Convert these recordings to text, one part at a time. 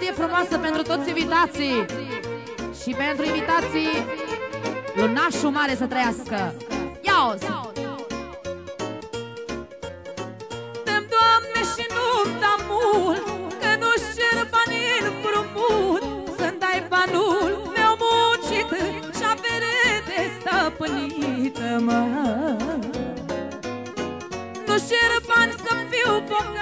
melodie frumoasă pentru toți invitații Și pentru invitații Lunașul mare să trăiască. Ia-o-ți! Doamne, și nu-mi da mult Că nu-și cer bani în frumut Să-mi dai banul meu muncit Și avere de stăpânită, mă. Nu-și cer bani să fiu bogat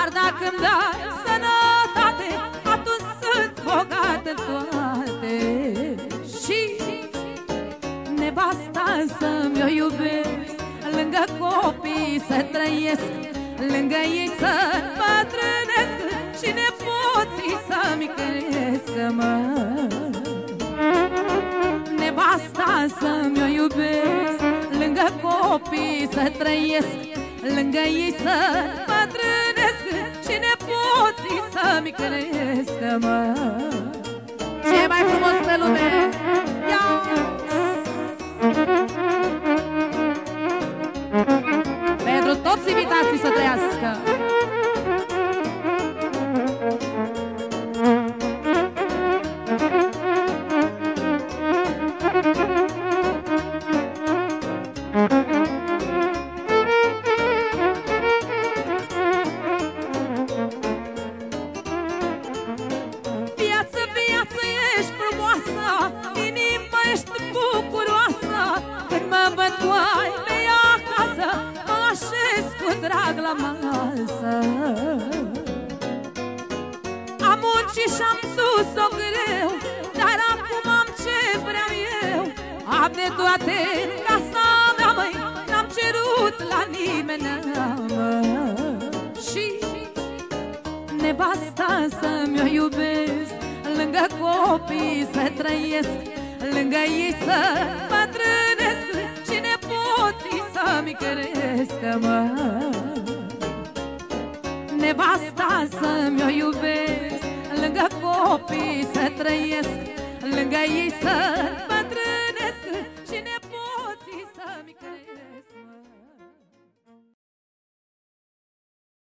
Dar dacă îmi dai sănătate Atunci sunt bogat în toate. Și nevasta să-mi o iubesc Lângă copii să trăiesc Lângă ei să bătrânesc Și nepoții să-mi cresc, mă. Nevasta să-mi o iubesc Lângă copii să trăiesc Lângă ei să bătrânesc. Și nepoții să-mi cresc, mă Inima ești bucuroasă. Când mă văd cu ai mei acasă Mă așez cu drag la masă. Am muncit și-am dus-o greu Dar acum am ce vreau eu. Am de toate în casa mea, măi N-am cerut la nimeni, mă. Și Nevasta să-mi o iubesc Lângă copii să trăiesc Lângă ei să bătrânesc Și nepoții să-mi cresc, mă. Nevasta să-mi o iubesc Lângă copii să trăiesc Lângă ei să bătrânesc